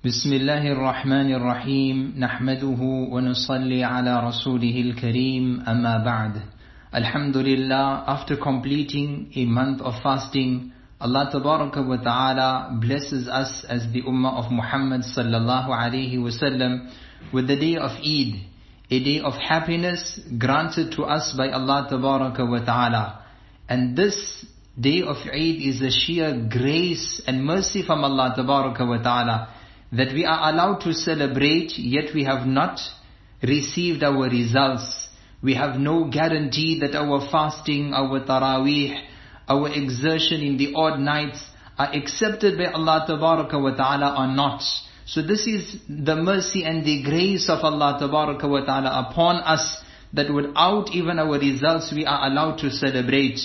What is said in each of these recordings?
بسم الله الرحمن الرحيم نحمده ونصلي على رسوله الكريم أما بعد الحمد لله after completing a month of fasting Allah Tabaraka wa Ta'ala blesses us as the Ummah of Muhammad Sallallahu Alaihi Wasallam with the day of Eid, a day of happiness granted to us by Allah Tabaraka wa Ta'ala. And this day of Eid is a sheer grace and mercy from Allah Tabaraka wa Ta'ala that we are allowed to celebrate yet we have not received our results. We have no guarantee that our fasting, our taraweeh, our exertion in the odd nights are accepted by Allah Tabaraka wa Ta'ala or not. So this is the mercy and the grace of Allah Tabaraka wa Ta'ala upon us that without even our results we are allowed to celebrate.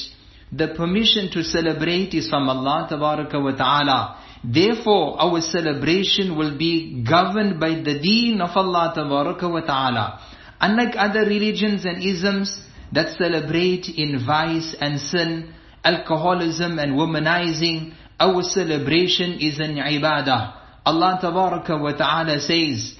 The permission to celebrate is from Allah Tabaraka wa Ta'ala. Therefore our celebration will be governed by the deen of Allah Tabaraka wa Ta'ala. Unlike other religions and isms that celebrate in vice and sin, alcoholism and womanizing, our celebration is an ibadah. Allah Tabaraka wa Ta'ala says,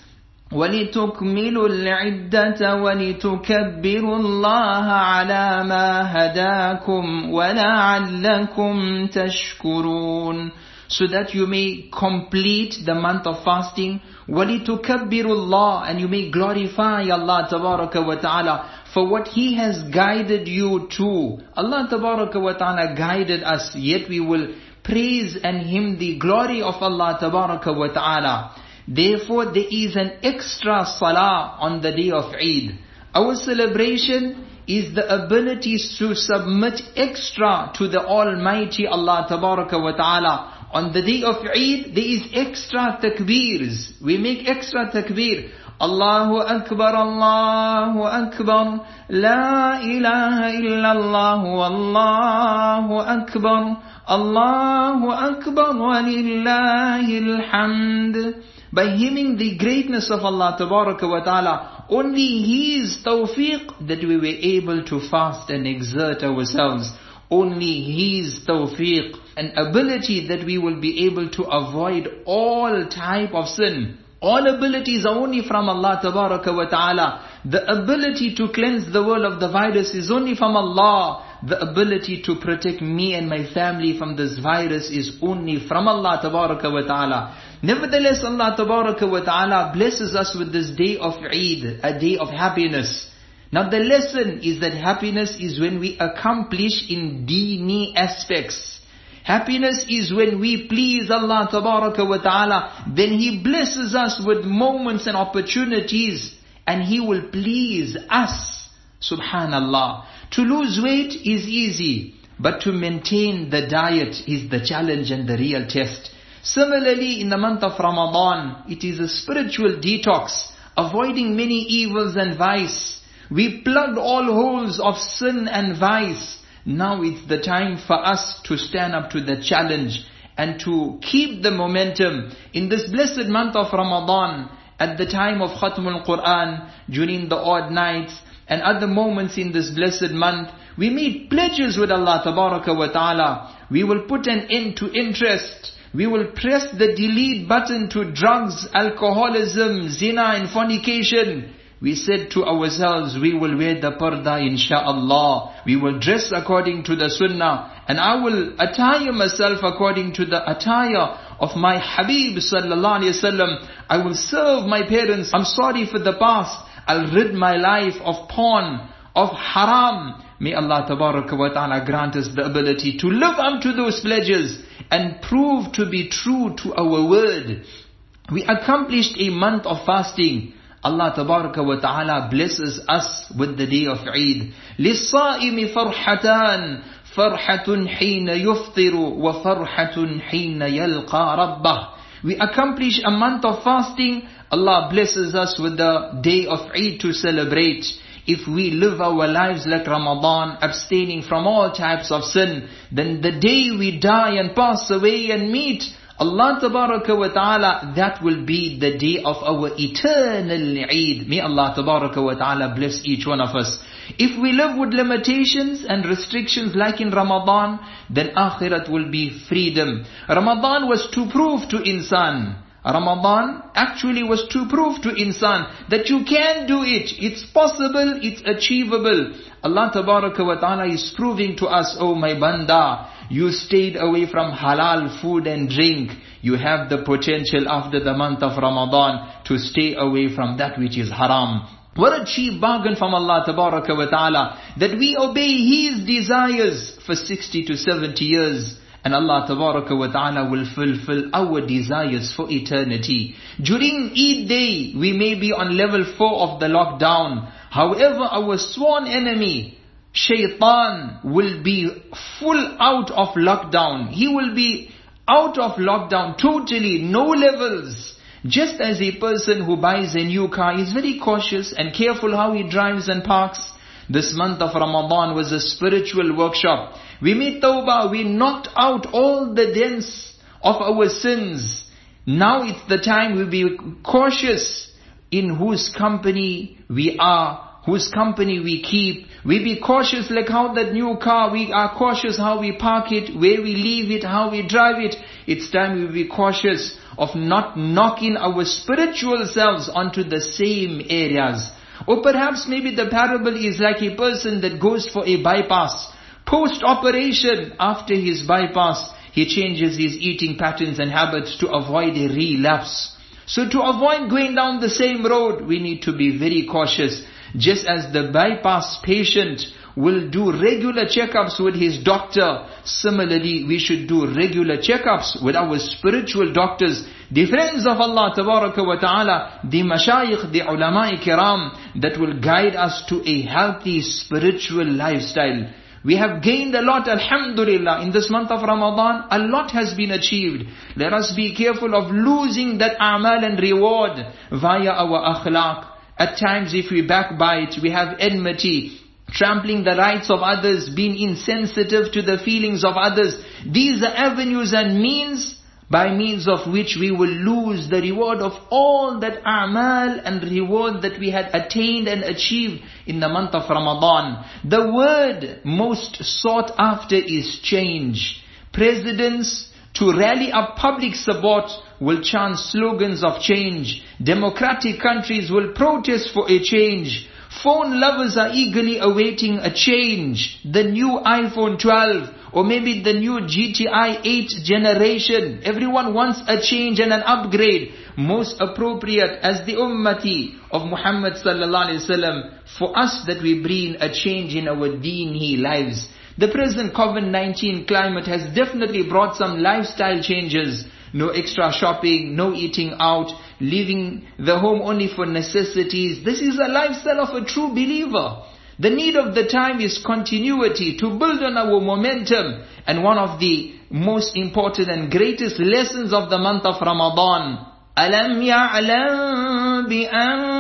وَلِتُكْمِلُوا الْعِدَّةَ وَلِتُكَبِّرُوا اللَّهَ عَلَى مَا هَدَاكُمْ وَلَعَلَّكُمْ تَشْكُرُونَ So that you may complete the month of fasting, وَلِتُكَبِّرُوا اللَّهَ And you may glorify Allah Tabaraka wa Ta'ala for what He has guided you to. Allah Tabaraka wa Ta'ala guided us, yet we will praise and hymn the glory of Allah Tabaraka wa Ta'ala. Therefore there is an extra salah on the day of Eid. Our celebration is the ability to submit extra to the Almighty Allah Tabaraka wa Ta'ala. on the day of Eid, there is extra takbeers. We make extra takbeer. Allahu Akbar, Allahu Akbar, La ilaha illallah, Allahu Akbar, Allahu Akbar, walillahi alhamd. By hymning the greatness of Allah Tabaraka wa Ta'ala, only His tawfiq that we were able to fast and exert ourselves. Only His tawfiq and ability that we will be able to avoid all type of sin. All abilities are only from Allah Tabaraka wa Ta'ala. The ability to cleanse the world of the virus is only from Allah. The ability to protect me and my family from this virus is only from Allah Tabaraka wa Ta'ala. Nevertheless, Allah Tabaraka wa Ta'ala blesses us with this day of Eid, a day of happiness. Now the lesson is that happiness is when we accomplish in dini aspects. Happiness is when we please Allah Tabaraka wa Ta'ala, then He blesses us with moments and opportunities, and He will please us. Subhanallah. To lose weight is easy, but to maintain the diet is the challenge and the real test. Similarly, in the month of Ramadan, it is a spiritual detox, avoiding many evils and vice. We plugged all holes of sin and vice. Now it's the time for us to stand up to the challenge and to keep the momentum in this blessed month of Ramadan, at the time of Khatmul Quran, during the odd nights, and other moments in this blessed month, we made pledges with Allah Tabaraka wa Ta'ala. We will put an end to interest. We will press the delete button to drugs, alcoholism, zina and fornication. We said to ourselves, we will wear the parda insha'Allah. We will dress according to the sunnah. And I will attire myself according to the attire of my Habib sallallahu alayhi wasallam. I will serve my parents. I'm sorry for the past. I'll rid my life of porn, of haram. May Allah Tabaraka wa Ta'ala grant us the ability to live up to those pledges and prove to be true to our word. We accomplished a month of fasting. Allah Tabaraka wa Ta'ala blesses us with the day of Eid. لِلصَّائِمِ فَرْحَتَانِ فَرْحَةٌ حِينَ يُفْطِرُ وَفَرْحَةٌ حِينَ يَلْقَى رَبَّهِ We accomplish a month of fasting. Allah blesses us with the day of Eid to celebrate. If we live our lives like Ramadan, abstaining from all types of sin, then the day we die and pass away and meet Allah Tabaraka wa Ta'ala, that will be the day of our eternal Eid. May Allah Tabaraka wa Ta'ala bless each one of us. If we live with limitations and restrictions like in Ramadan, then Akhirat will be freedom. Ramadan was to prove to insan. Ramadan actually was to prove to insan that you can do it. It's possible, it's achievable. Allah Tabaraka wa Ta'ala is proving to us, oh my banda, you stayed away from halal food and drink. You have the potential after the month of Ramadan to stay away from that which is haram. What a cheap bargain from Allah Tabaraka wa Ta'ala that we obey His desires for 60 to 70 years. And Allah Tabaraka wa Ta'ala will fulfill our desires for eternity. During Eid day, we may be on level 4 of the lockdown. However, our sworn enemy, Shaitan, will be full out of lockdown. He will be out of lockdown totally, no levels. Just as a person who buys a new car is very cautious and careful how he drives and parks, this month of Ramadan was a spiritual workshop. We made tawbah, we knocked out all the dents of our sins. Now it's the time we be cautious in whose company we are, whose company we keep. We be cautious like how that new car, we are cautious how we park it, where we leave it, how we drive it. It's time we be cautious of not knocking our spiritual selves onto the same areas. Or perhaps maybe the parable is like a person that goes for a bypass. Post operation, after his bypass, he changes his eating patterns and habits to avoid a relapse. So to avoid going down the same road, we need to be very cautious. Just as the bypass patient will do regular checkups with his doctor. Similarly, we should do regular checkups with our spiritual doctors, the friends of Allah Tabaraka wa Ta'ala, the mashayikh, the ulama kiram, that will guide us to a healthy spiritual lifestyle. We have gained a lot, alhamdulillah, in this month of Ramadan, a lot has been achieved. Let us be careful of losing that amal and reward via our akhlaq. At times if we backbite, we have enmity, trampling the rights of others, being insensitive to the feelings of others. These are avenues and means by means of which we will lose the reward of all that amal and reward that we had attained and achieved in the month of Ramadan. The word most sought after is change. Presidents, to rally up public support, will chant slogans of change. Democratic countries will protest for a change. Phone lovers are eagerly awaiting a change. The new iPhone 12 or maybe the new GTI 8 generation. Everyone wants a change and an upgrade. Most appropriate as the ummati of Muhammad sallallahu alaihi wasallam for us that we bring a change in our deen lives. The present COVID-19 climate has definitely brought some lifestyle changes. No extra shopping, no eating out, leaving the home only for necessities. This is a lifestyle of a true believer. The need of the time is continuity to build on our momentum. And one of the most important and greatest lessons of the month of Ramadan. أَلَمْ يَعْلَمْ بِأَنَّ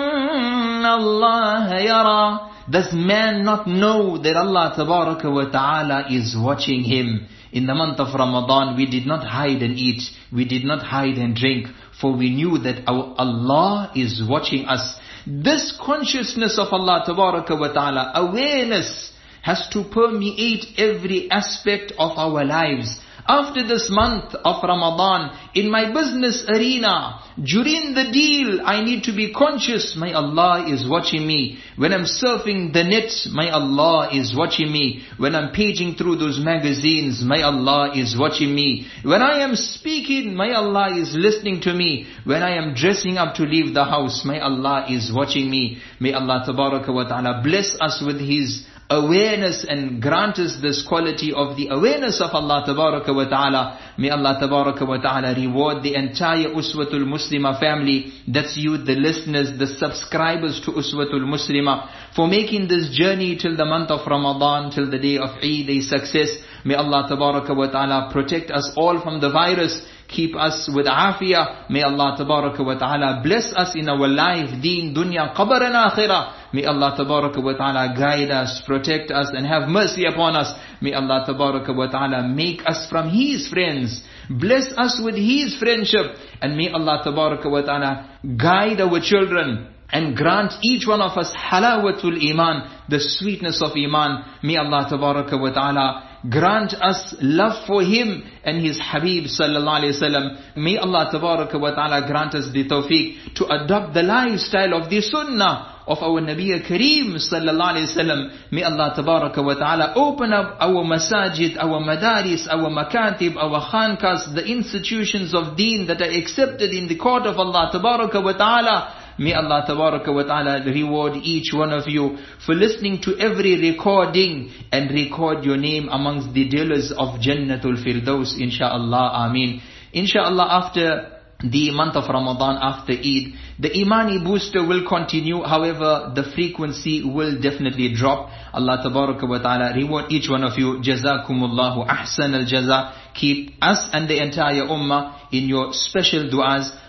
Allah yara. Does man not know that Allah tabaraka wa ta'ala is watching him? In the month of Ramadan, we did not hide and eat. We did not hide and drink. For we knew that our Allah is watching us. This consciousness of Allah tabaraka wa ta'ala, awareness, has to permeate every aspect of our lives. After this month of Ramadan, in my business arena, during the deal, I need to be conscious, my Allah is watching me. When I'm surfing the net, my Allah is watching me. When I'm paging through those magazines, my Allah is watching me. When I am speaking, my Allah is listening to me. When I am dressing up to leave the house, my Allah is watching me. May Allah wa ta'ala bless us with His awareness and grant us this quality of the awareness of Allah Tabaraka wa Ta'ala. May Allah Tabaraka wa Ta'ala reward the entire Uswatul Muslimah family. That's you, the listeners, the subscribers to Uswatul Muslimah for making this journey till the month of Ramadan, till the day of Eid a success. May Allah Tabaraka wa Ta'ala protect us all from the virus keep us with afiyah. May Allah tabaraka wa ta'ala bless us in our life, deen, dunya, qabr and akhirah. May Allah tabaraka wa ta'ala guide us, protect us and have mercy upon us. May Allah tabaraka wa ta'ala make us from His friends. Bless us with His friendship. And may Allah tabaraka wa ta'ala guide our children and grant each one of us halawatul iman, the sweetness of iman. May Allah tabaraka wa ta'ala grant us love for him and his Habib sallallahu alayhi wasallam. May Allah tabaraka wa ta'ala grant us the tawfiq to adopt the lifestyle of the sunnah of our Nabi Kareem sallallahu alayhi wasallam. May Allah tabaraka wa ta'ala open up our masajid, our madaris, our makatib, our khankas, the institutions of deen that are accepted in the court of Allah tabaraka wa ta'ala. May Allah ta'ala reward each one of you for listening to every recording and record your name amongst the dealers of Jannatul Firdaus inshaAllah. Ameen. Inshallah after the month of Ramadan after Eid, the Imaani booster will continue. However, the frequency will definitely drop. Allah Ta'ala reward each one of you. Jazakumullahu ahsan al-jaza. Keep us and the entire ummah in your special du'as.